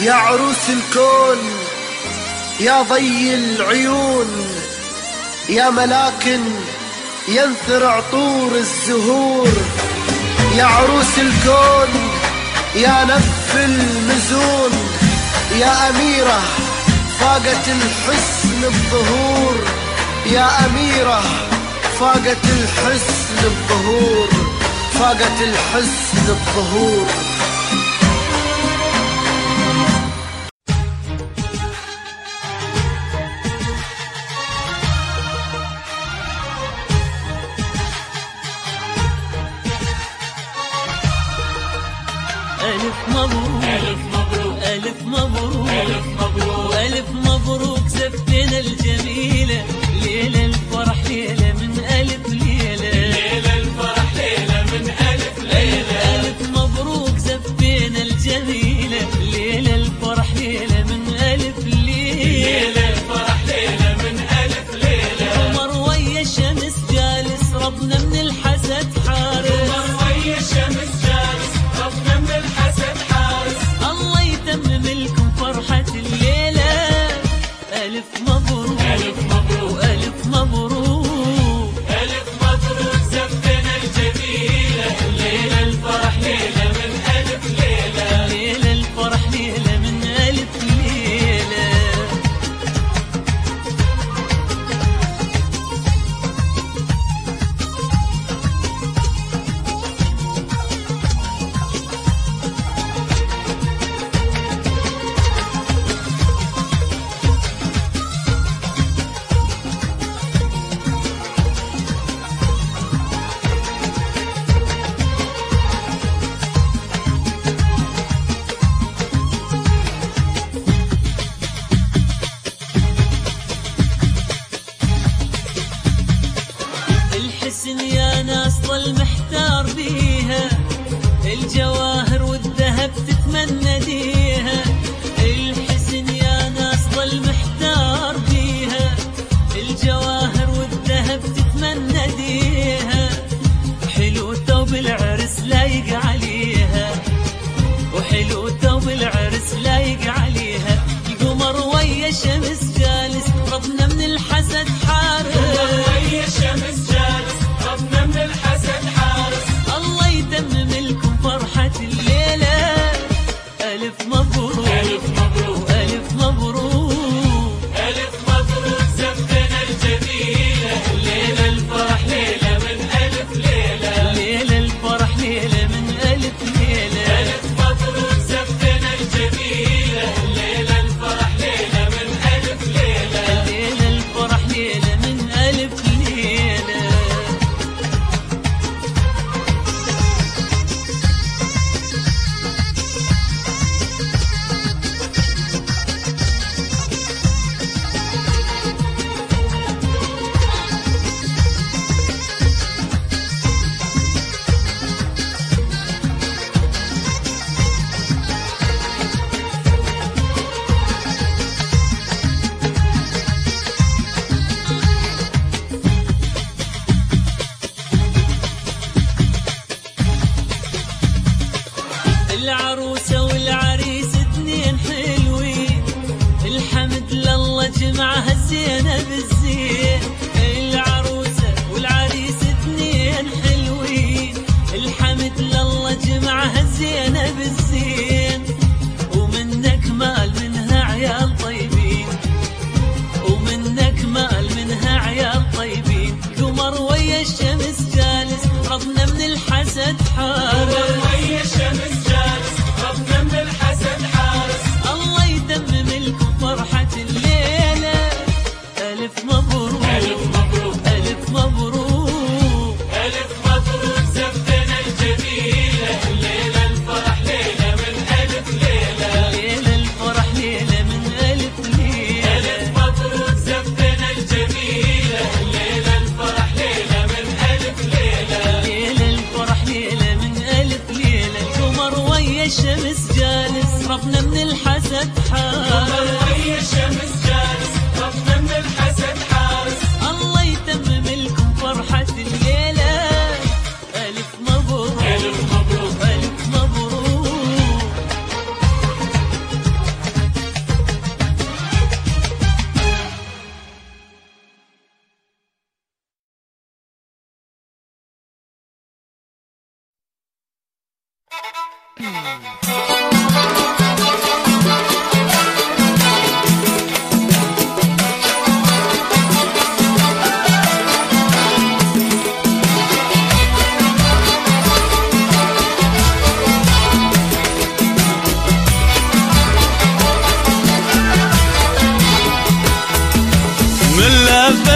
يا عروس الكون يا ضي العيون يا ملاك ينثر عطور الزهور. يا عروس الكون يا نف المزون يا أميرة فاقت الحسن الظهور. يا أميرة فاقت الحسن الظهور فاقت الحسن الظهور.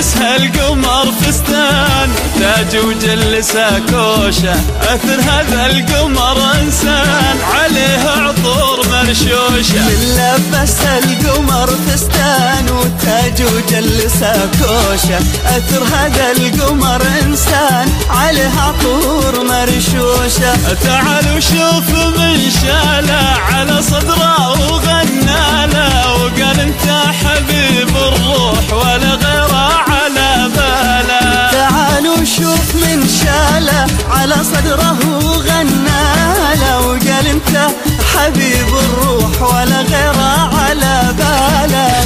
لبس هالقمر فستان تاج وجلسه كوشة أثر هذا القمر إنسان. عليه عطور مرشوشة. من لبس القمر فستان وتاج وجلسه كوشة أثر هذا القمر إنسان. عليه عطور مرشوشة. تعال وشوف من شاله على صدره وغنى له وقال انت حبيب الروح ولا شالة على صدره وغنى له وقال انت حبيب الروح ولا غيره على باله.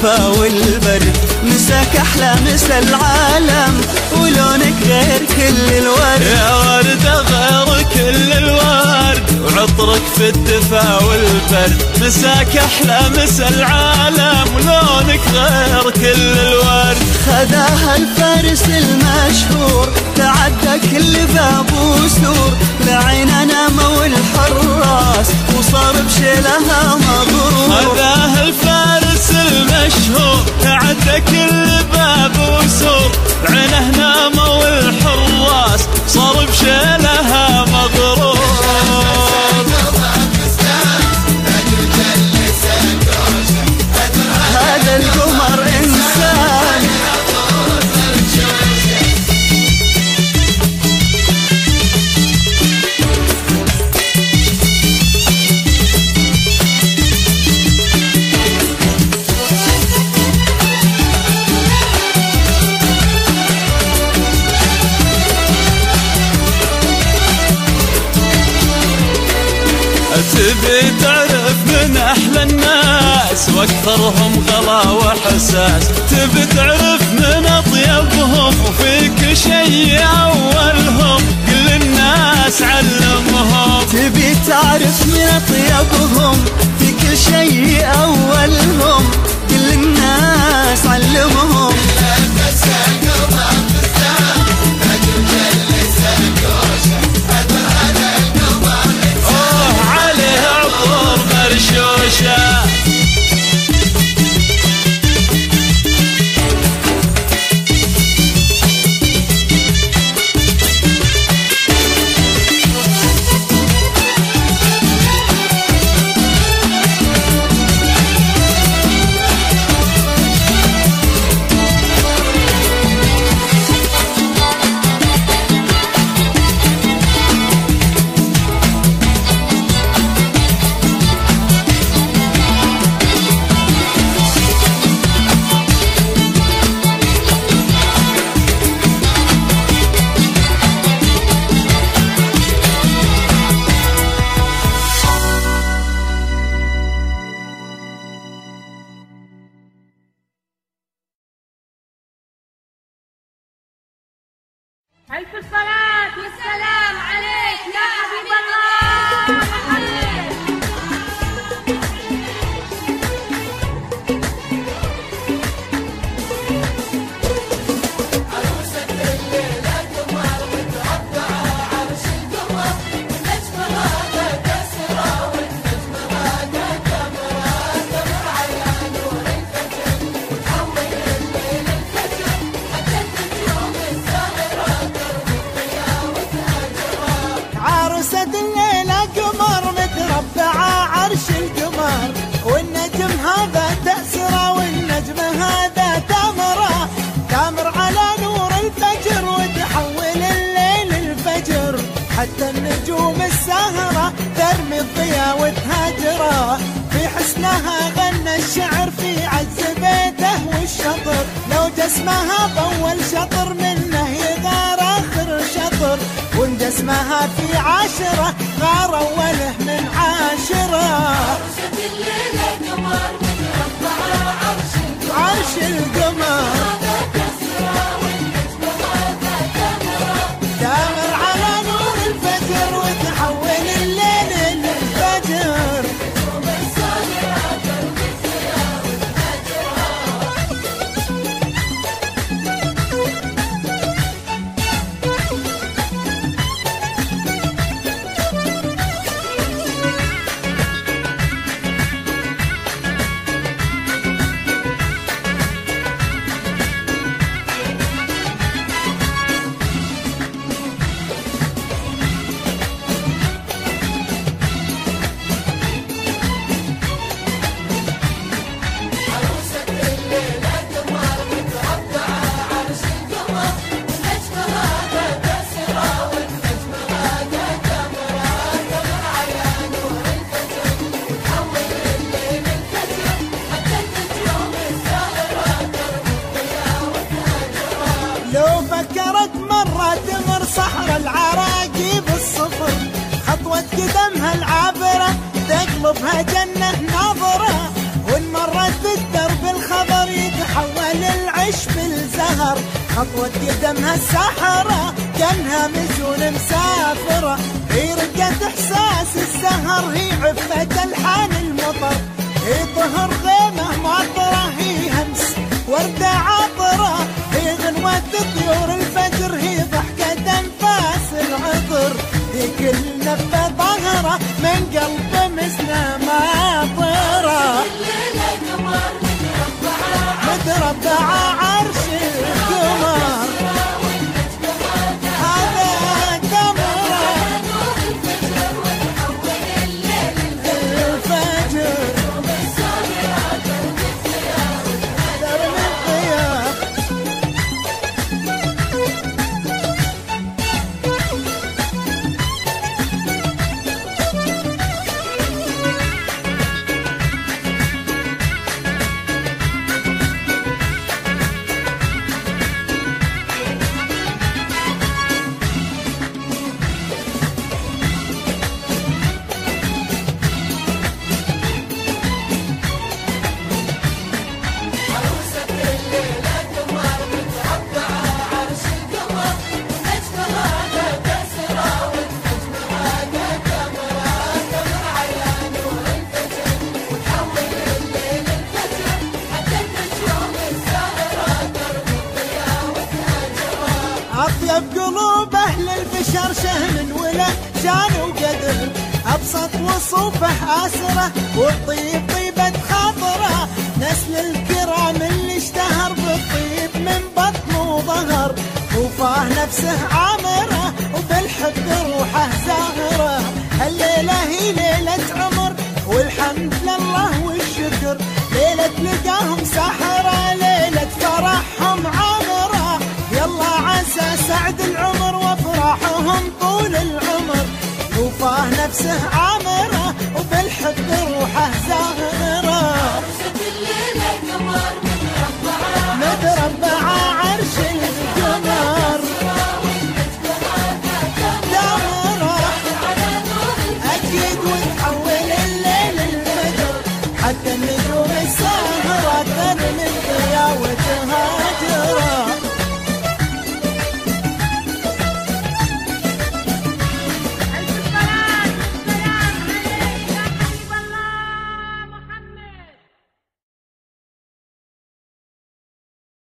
الدفا والبرد مساك أحلى مسا العالم ولونك غير كل الورد. يا وردة غير كل الورد وعطرك في الدفا والبرد مساك أحلى مسا العالم ولونك غير كل الورد. خذاها الفارس المشهور تعدى كل باب وسور. لعين نام الحراس وصار بشيلها مغرور. المشهور تعدى كل باب وسور عينه ناموا والحراس صار بشيلها. واكثرهم غلا واحساس تبي تعرف من أطيبهم؟ وفي كل شيء اولهم كل الناس علمهم. تبي تعرف من أطيبهم؟ في كل شيء أولهم كل الناس علمهم. وتهاجره في حسنها غنى الشعر في عز بيته والشطر. لو جسمها طول شطر منه يغار آخر شطر. وان جسمها في عاشره غار أوله من عاشره. يتحول العشب الزهر خطوة قدمها السحرة كأنها مجون مسافرة. هي رقة إحساس السهر هي عفة الحان المطر. هي طهر غيمة معطرة هي همس وردة عطرة. هي غنوة طيور الفجر هي ضحكة أنفاس العطر. هي كل نفة طهرة من قلب مسنا ماطرة متربع البشر شهم ولا شان وقدر أبسط وصوفه آسرة والطيب طيبة خاطرة. نسل الكرام اللي اشتهر بالطيب من بطن وظهر وفاه نفسه عامرة Yeah.